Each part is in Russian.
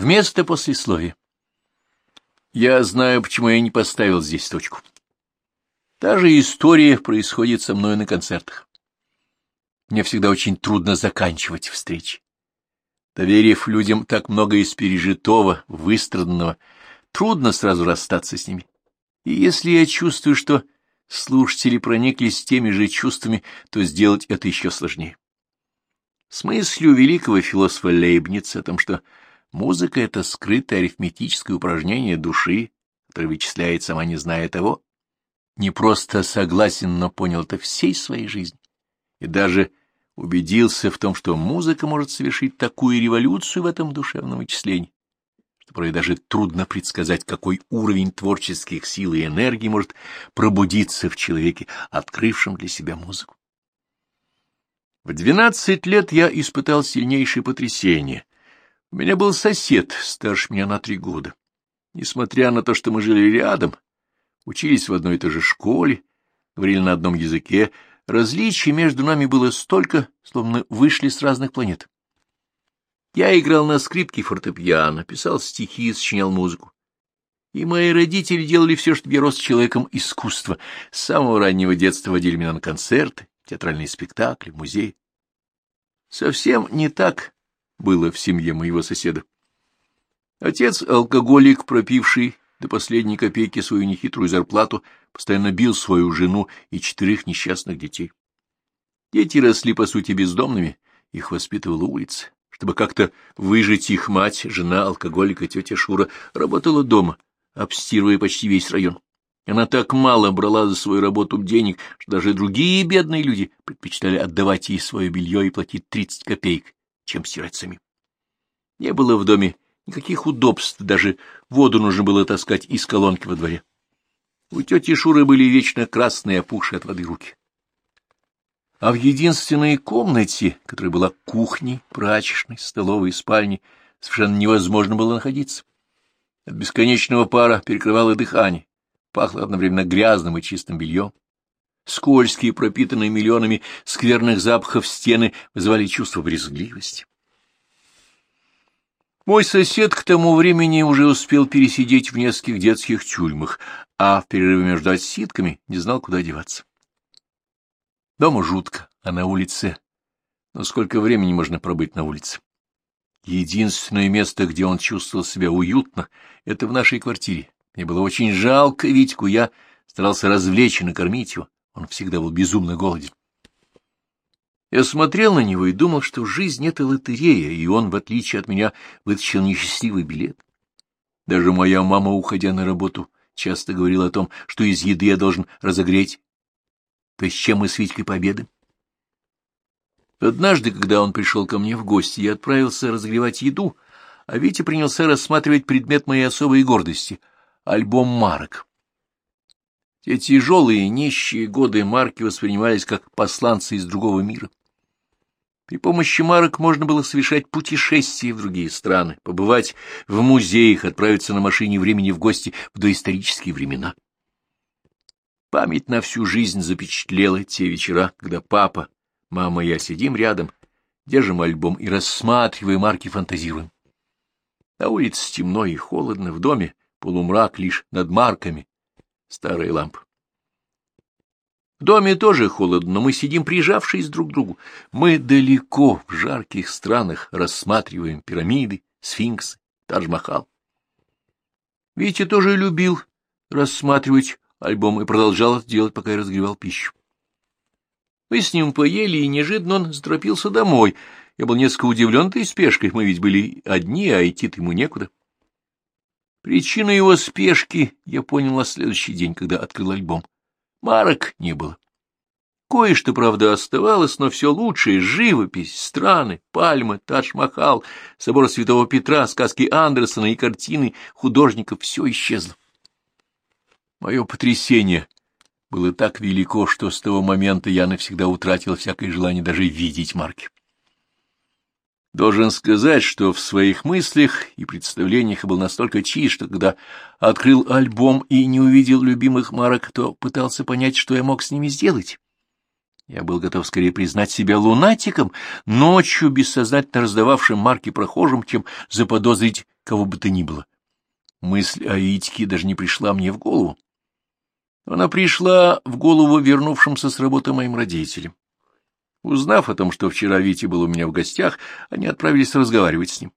Вместо послесловия. Я знаю, почему я не поставил здесь точку. Та же история происходит со мной на концертах. Мне всегда очень трудно заканчивать встречи. Доверив людям так много из пережитого, выстраданного, трудно сразу расстаться с ними. И если я чувствую, что слушатели прониклись теми же чувствами, то сделать это еще сложнее. С мыслью великого философа Лейбница о том, что музыка — это скрытое арифметическое упражнение души, которое вычисляет сама не зная того, не просто согласен, но понял это всей своей жизни. И даже убедился в том, что музыка может совершить такую революцию в этом душевном вычислении, что порой даже трудно предсказать, какой уровень творческих сил и энергии может пробудиться в человеке, открывшем для себя музыку. В двенадцать лет я испытал сильнейшее потрясение. У меня был сосед, старше меня на три года. Несмотря на то, что мы жили рядом, учились в одной и той же школе, говорили на одном языке, Различий между нами было столько, словно вышли с разных планет. Я играл на скрипке фортепиано, писал стихи, сочинял музыку. И мои родители делали все, чтобы я рос человеком искусства. С самого раннего детства водили меня на концерты, театральные спектакли, музеи. Совсем не так было в семье моего соседа. Отец — алкоголик, пропивший до последней копейки свою нехитрую зарплату, постоянно бил свою жену и четырех несчастных детей. Дети росли, по сути, бездомными, их воспитывала улица. Чтобы как-то выжить их мать, жена алкоголика тетя Шура, работала дома, обстирывая почти весь район. Она так мало брала за свою работу денег, что даже другие бедные люди предпочитали отдавать ей свое белье и платить тридцать копеек, чем сами. Не было в доме Никаких удобств, даже воду нужно было таскать из колонки во дворе. У тети Шуры были вечно красные, опухшие от воды руки. А в единственной комнате, которая была кухней, прачечной, столовой и спальней, совершенно невозможно было находиться. От бесконечного пара перекрывало дыхание, пахло одновременно грязным и чистым бельем. Скользкие, пропитанные миллионами скверных запахов стены вызывали чувство брезгливости. Мой сосед к тому времени уже успел пересидеть в нескольких детских тюрьмах, а в перерыве между отсидками не знал, куда деваться. Дома жутко, а на улице... Но сколько времени можно пробыть на улице? Единственное место, где он чувствовал себя уютно, — это в нашей квартире. Мне было очень жалко Витьку, я старался развлечь и накормить его. Он всегда был безумно голоден. Я смотрел на него и думал, что жизнь — это лотерея, и он, в отличие от меня, вытащил несчастливый билет. Даже моя мама, уходя на работу, часто говорила о том, что из еды я должен разогреть. То есть чем мы с Витькой пообедаем? Однажды, когда он пришел ко мне в гости, я отправился разогревать еду, а Витя принялся рассматривать предмет моей особой гордости — альбом марок. Те тяжелые, нищие годы марки воспринимались как посланцы из другого мира. При помощи марок можно было совершать путешествия в другие страны, побывать в музеях, отправиться на машине времени в гости в доисторические времена. Память на всю жизнь запечатлела те вечера, когда папа, мама и я сидим рядом, держим альбом и, рассматривая марки, фантазируем. На улице темно и холодно, в доме полумрак лишь над марками, старые лампы. В доме тоже холодно, но мы сидим прижавшись друг к другу. Мы далеко, в жарких странах, рассматриваем пирамиды, сфинксы, Тадж-Махал. Витя тоже любил рассматривать альбом и продолжал это делать, пока я разогревал пищу. Мы с ним поели, и неожиданно он заторопился домой. Я был несколько удивлен этой спешкой, мы ведь были одни, а идти-то ему некуда. Причину его спешки я понял на следующий день, когда открыл альбом. Марок не было. Кое-что, правда, оставалось, но все лучшее — живопись, страны, пальмы, Тадж-Махал, собор Святого Петра, сказки Андерсона и картины художников — все исчезло. Мое потрясение было так велико, что с того момента я навсегда утратил всякое желание даже видеть марки. Должен сказать, что в своих мыслях и представлениях был настолько чист, что когда открыл альбом и не увидел любимых марок, то пытался понять, что я мог с ними сделать. Я был готов скорее признать себя лунатиком, ночью бессознательно раздававшим марки прохожим, чем заподозрить кого бы то ни было. Мысль о Витьке даже не пришла мне в голову. Она пришла в голову вернувшимся с работы моим родителям. Узнав о том, что вчера Витя был у меня в гостях, они отправились разговаривать с ним.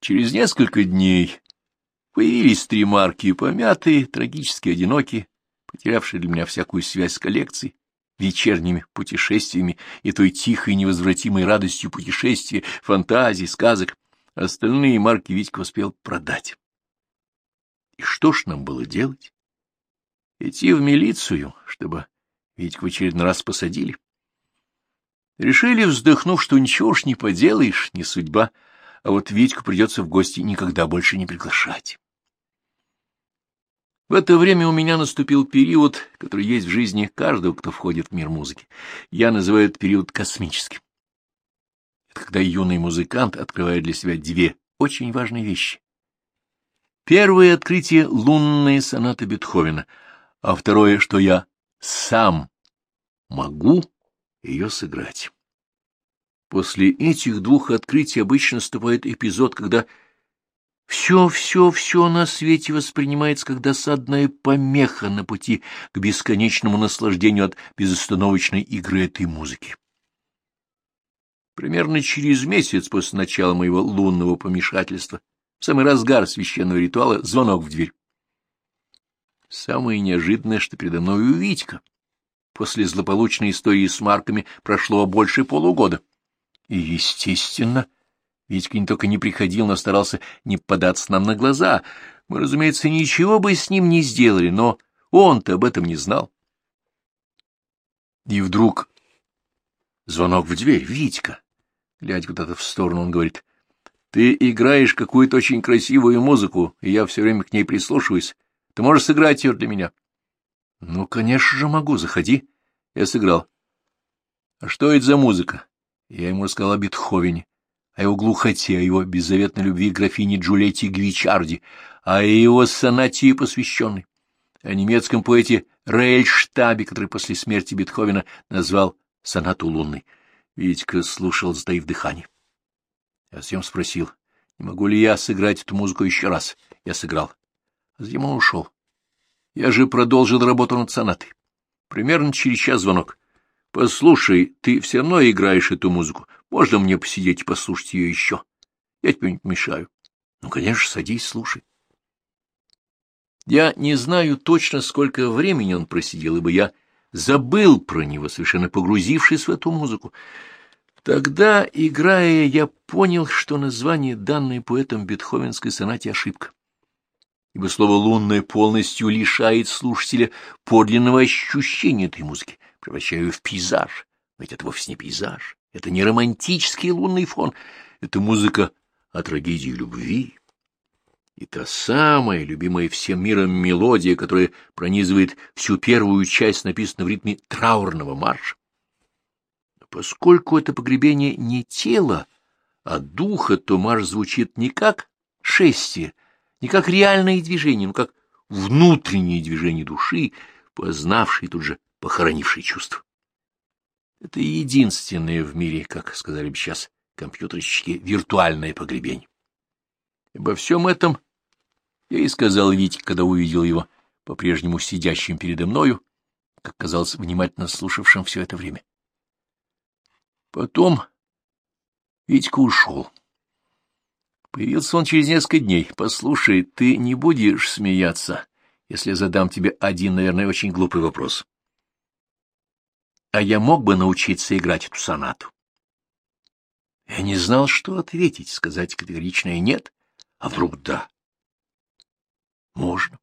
Через несколько дней появились три марки, помятые, трагически одинокие, потерявшие для меня всякую связь с коллекцией, вечерними путешествиями и той тихой невозвратимой радостью путешествия, фантазий, сказок. Остальные марки Витька успел продать. И что ж нам было делать? Идти в милицию, чтобы Витьку в очередной раз посадили? Решили, вздохнув, что ничего уж не поделаешь, не судьба, а вот Витьку придется в гости никогда больше не приглашать. В это время у меня наступил период, который есть в жизни каждого, кто входит в мир музыки. Я называю этот период космическим. Это когда юный музыкант открывает для себя две очень важные вещи. Первое открытие — лунные сонаты Бетховена, а второе, что я сам могу ее сыграть. После этих двух открытий обычно наступает эпизод, когда все, все, все на свете воспринимается как досадная помеха на пути к бесконечному наслаждению от безостановочной игры этой музыки. Примерно через месяц после начала моего лунного помешательства, в самый разгар священного ритуала, звонок в дверь. Самое неожиданное, что передо мной Витька. После злополучной истории с марками прошло больше полугода. И, естественно, Витька не только не приходил, но старался не податься нам на глаза. Мы, разумеется, ничего бы с ним не сделали, но он-то об этом не знал. И вдруг звонок в дверь. Витька. Глядя куда-то в сторону, он говорит, «Ты играешь какую-то очень красивую музыку, и я все время к ней прислушиваюсь. Ты можешь сыграть ее для меня?» «Ну, конечно же могу. Заходи». Я сыграл. «А что это за музыка?» Я ему рассказал о Бетховене о его глухоте, о его беззаветной любви к графине Джульетте Гвичарди, о его сонате посвященной, о немецком поэте Рейльштабе, который после смерти Бетховена назвал сонату лунной. Витька слушал, затаив дыхание. Я затем спросил, не могу ли я сыграть эту музыку еще раз. Я сыграл. А затем он ушел. Я же продолжил работу над сонатой. Примерно через час звонок. — Послушай, ты все равно играешь эту музыку. Можно мне посидеть и послушать ее еще? Я тебе не мешаю. Ну, конечно, садись, слушай. Я не знаю точно, сколько времени он просидел, ибо я забыл про него, совершенно погрузившись в эту музыку. Тогда, играя, я понял, что название, данное поэтом Бетховенской сонате, — ошибка. Ибо слово «лунное» полностью лишает слушателя подлинного ощущения этой музыки, превращая ее в пейзаж. Ведь это вовсе не пейзаж. Это не романтический лунный фон, это музыка о трагедии любви. И та самая, любимая всем миром мелодия, которая пронизывает всю первую часть, написана в ритме траурного марша. Поскольку это погребение не тело, а духа, то марш звучит не как шествие, не как реальное движение, но как внутреннее движение души, познавшей тут же похоронившей чувства. Это единственное в мире, как сказали бы сейчас компьютерщики, виртуальное погребение. Обо всем этом я и сказал Витьке, когда увидел его, по-прежнему сидящим передо мною, как казалось, внимательно слушавшим все это время. Потом Витька ушел. Появился он через несколько дней. Послушай, ты не будешь смеяться, если задам тебе один, наверное, очень глупый вопрос а я мог бы научиться играть эту сонату. Я не знал, что ответить, сказать категоричное «нет», а вдруг «да». Можно.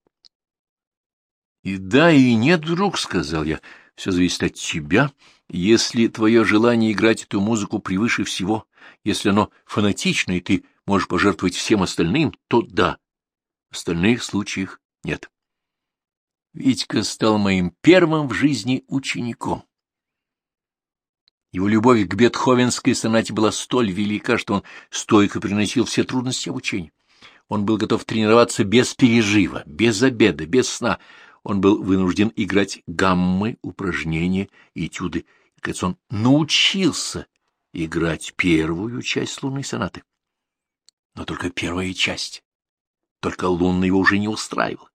И да, и нет, вдруг, — сказал я, — все зависит от тебя. Если твое желание играть эту музыку превыше всего, если оно фанатично, и ты можешь пожертвовать всем остальным, то да. В остальных случаях нет. Витька стал моим первым в жизни учеником. Его любовь к бетховенской сонате была столь велика, что он стойко приносил все трудности обучения. Он был готов тренироваться без пережива, без обеда, без сна. Он был вынужден играть гаммы, упражнения, этюды. И, кажется, он научился играть первую часть лунной сонаты. Но только первая часть. Только лунный его уже не устраивал.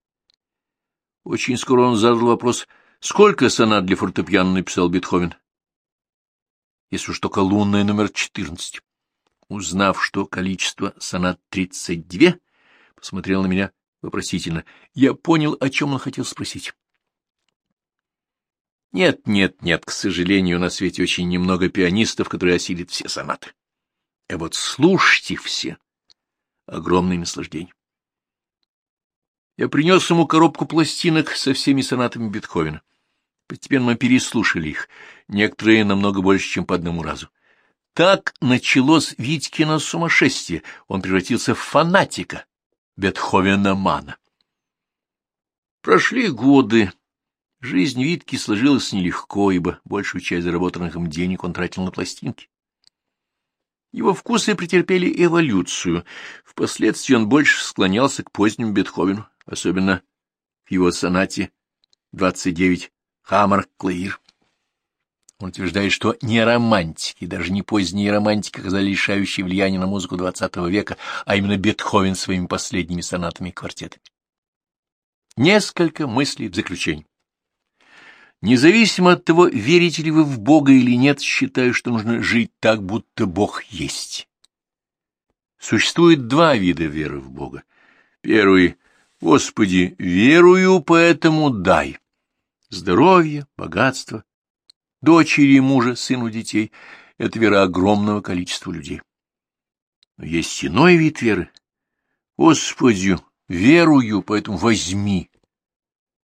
Очень скоро он задал вопрос, сколько сонат для фортепиано написал Бетховен? Если уж только лунная номер 14. Узнав, что количество сонат 32, посмотрел на меня вопросительно. Я понял, о чем он хотел спросить. Нет, нет, нет, к сожалению, на свете очень немного пианистов, которые осилят все сонаты. А вот слушать их все — огромное наслаждение. Я принес ему коробку пластинок со всеми сонатами Бетховена. Постепенно мы переслушали их, некоторые намного больше, чем по одному разу. Так началось Витькино сумасшествие, он превратился в фанатика, Бетховена-мана. Прошли годы. Жизнь Витки сложилась нелегко, ибо большую часть заработанных им денег он тратил на пластинки. Его вкусы претерпели эволюцию. Впоследствии он больше склонялся к позднему Бетховену, особенно в его сонате 29 «Хаммер Клэйр». Он утверждает, что не романтики, даже не поздние романтики оказали решающее влияние на музыку XX века, а именно Бетховен своими последними сонатами и квартетами. Несколько мыслей в заключение. Независимо от того, верите ли вы в Бога или нет, считаю, что нужно жить так, будто Бог есть. Существует два вида веры в Бога. Первый — Господи, верую, поэтому дай. Здоровье, богатство, дочери мужа, сыну детей — это вера огромного количества людей. Но есть иной вид веры. Господи, верую, поэтому возьми.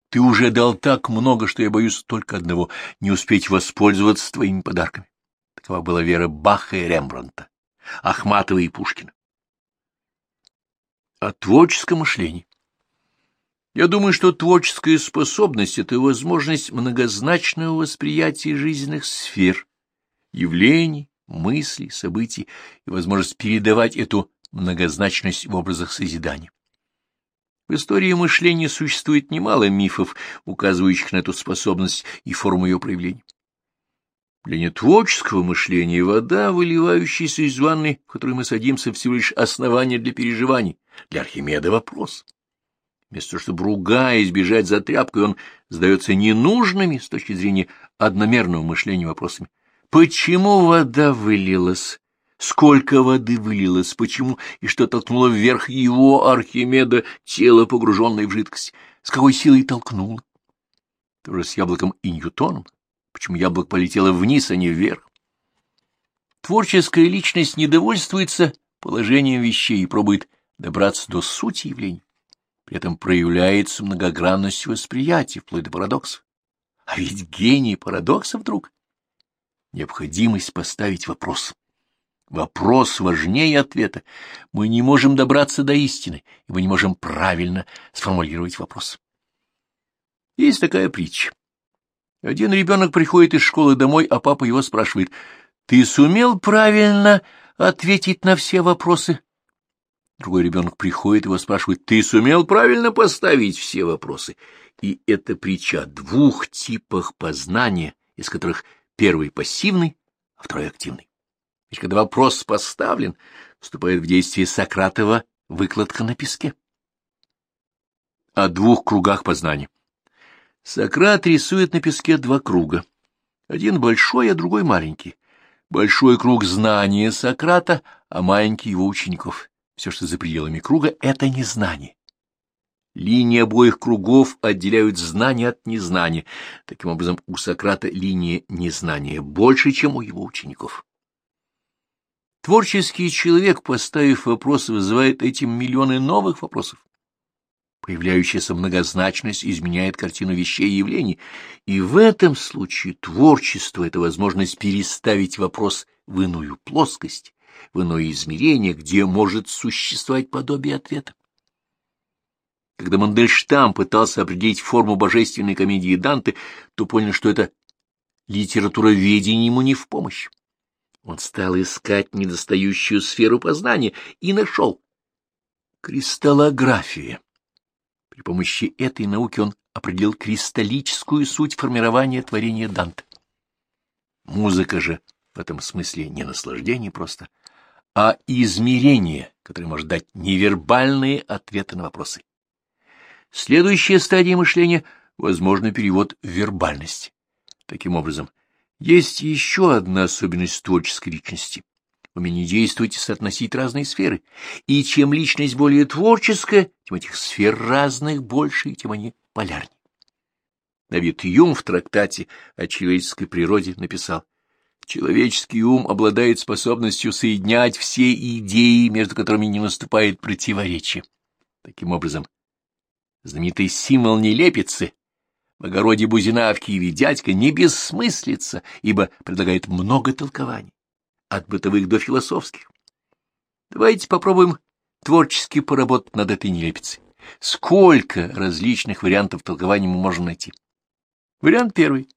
Ты уже дал так много, что я боюсь только одного — не успеть воспользоваться твоими подарками. Такова была вера Баха и Рембрандта, Ахматова и Пушкина. О творческом мышлении. Я думаю, что творческая способность — это возможность многозначного восприятия жизненных сфер, явлений, мыслей, событий и возможность передавать эту многозначность в образах созидания. В истории мышления существует немало мифов, указывающих на эту способность и форму ее проявления. Для нетворческого мышления вода, выливающаяся из ванны, в которой мы садимся, всего лишь основание для переживаний. Для Архимеда вопрос. Вместо того, чтобы ругаясь бежать за тряпкой, он сдается ненужными с точки зрения одномерного мышления вопросами. Почему вода вылилась? Сколько воды вылилось? Почему? И что толкнуло вверх его, Архимеда, тело, погруженное в жидкость? С какой силой толкнуло? Тоже с яблоком и Ньютоном. Почему яблоко полетело вниз, а не вверх? Творческая личность недовольствуется положением вещей и пробует добраться до сути явлений. При этом проявляется многогранность восприятия, вплоть до парадоксов. А ведь гений парадокса вдруг. Необходимость поставить вопрос. Вопрос важнее ответа. Мы не можем добраться до истины, и мы не можем правильно сформулировать вопрос. Есть такая притча. Один ребенок приходит из школы домой, а папа его спрашивает, «Ты сумел правильно ответить на все вопросы?» Другой ребенок приходит, его спрашивает, ты сумел правильно поставить все вопросы? И это притча о двух типах познания, из которых первый пассивный, а второй активный. Ведь когда вопрос поставлен, вступает в действие Сократова выкладка на песке. О двух кругах познания. Сократ рисует на песке два круга. Один большой, а другой маленький. Большой круг знания Сократа, а маленький его учеников. Все, что за пределами круга, — это незнание. Линии обоих кругов отделяют знание от незнания. Таким образом, у Сократа линия незнания больше, чем у его учеников. Творческий человек, поставив вопрос, вызывает этим миллионы новых вопросов. Появляющаяся многозначность изменяет картину вещей и явлений, и в этом случае творчество — это возможность переставить вопрос в иную плоскость, в иное измерение, где может существовать подобие ответа. Когда Мандельштам пытался определить форму божественной комедии Данте, то понял, что это литературоведение ему не в помощь. Он стал искать недостающую сферу познания и нашел. Кристаллография. При помощи этой науки он определил кристаллическую суть формирования творения Данте. Музыка же в этом смысле не наслаждение просто, а измерение, который может дать невербальные ответы на вопросы. Следующая стадия мышления — возможно перевод в вербальность. Таким образом, есть еще одна особенность творческой личности — умение действовать и соотносить разные сферы. И чем личность более творческая, тем этих сфер разных больше, и тем они полярнее. Давид Юм в трактате о человеческой природе написал — Человеческий ум обладает способностью соединять все идеи, между которыми не наступает противоречие. Таким образом, знаменитый символ нелепицы в огороде Бузина в Киеве дядька не бессмыслица, ибо предлагает много толкований, от бытовых до философских. Давайте попробуем творчески поработать над этой нелепицей. Сколько различных вариантов толкования мы можем найти? Вариант первый.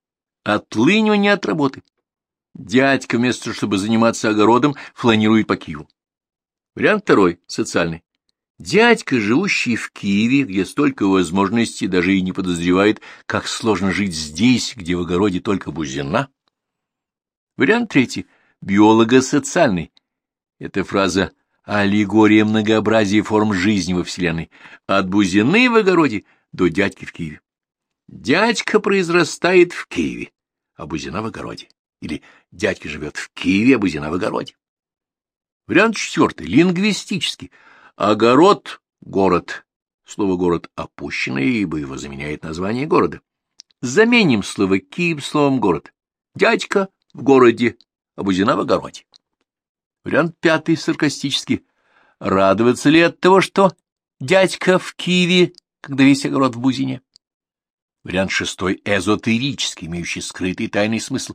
Отлынивание от работы. Дядька, вместо того, чтобы заниматься огородом, фланирует по Киеву. Вариант второй, социальный. Дядька, живущий в Киеве, где столько возможностей, даже и не подозревает, как сложно жить здесь, где в огороде только бузина. Вариант третий. Биолого-социальный. Эта фраза аллегория многообразия форм жизни во Вселенной. От бузины в огороде до дядьки в Киеве. Дядька произрастает в Киеве, а бузина в огороде. Или дядька живет в Киеве, а Бузина в огороде. Вариант четвертый, лингвистический. Огород — город. Слово «город» опущено, ибо его заменяет название города. Заменим слово «Киев» словом «город». Дядька в городе, а Бузина в огороде. Вариант пятый, саркастический. Радоваться ли от того, что дядька в Киеве, когда весь огород в Бузине? Вариант шестой — эзотерический, имеющий скрытый тайный смысл.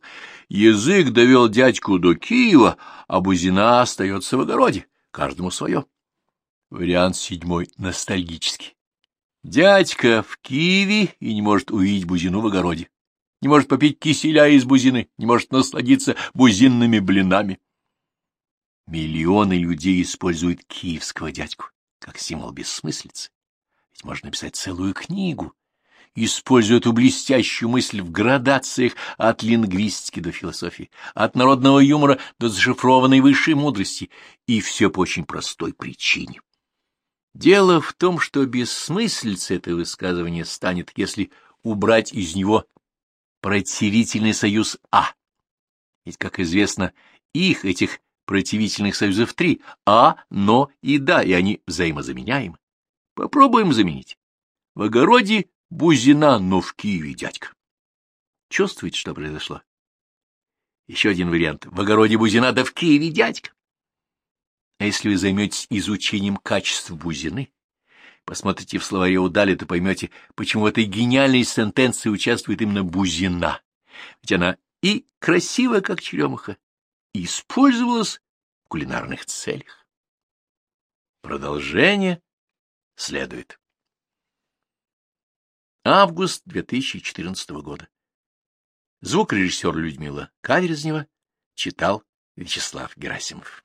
Язык довел дядьку до Киева, а Бузина остается в огороде, каждому свое. Вариант седьмой — ностальгический. Дядька в Киеве и не может увидеть Бузину в огороде, не может попить киселя из Бузины, не может насладиться бузинными блинами. Миллионы людей используют киевского дядьку как символ бессмыслицы. Ведь можно написать целую книгу используя эту блестящую мысль в градациях от лингвистики до философии, от народного юмора до зашифрованной высшей мудрости, и все по очень простой причине. Дело в том, что бессмыслица это высказывание станет, если убрать из него противительный союз «а». Ведь, как известно, их, этих противительных союзов три — «а», «но» и «да», и они взаимозаменяемы. Попробуем заменить. В огороде Бузина, но в Киеве дядька. Чувствуете, что произошло? Еще один вариант. В огороде Бузина, да в Киеве дядька. А если вы займетесь изучением качеств Бузины, посмотрите в словаре Удали, то поймете, почему в этой гениальной сентенции участвует именно Бузина. Ведь она и красивая, как черемуха, и использовалась в кулинарных целях. Продолжение следует. Август 2014 года. Звукорежиссер Людмила Каверзнева читал Вячеслав Герасимов.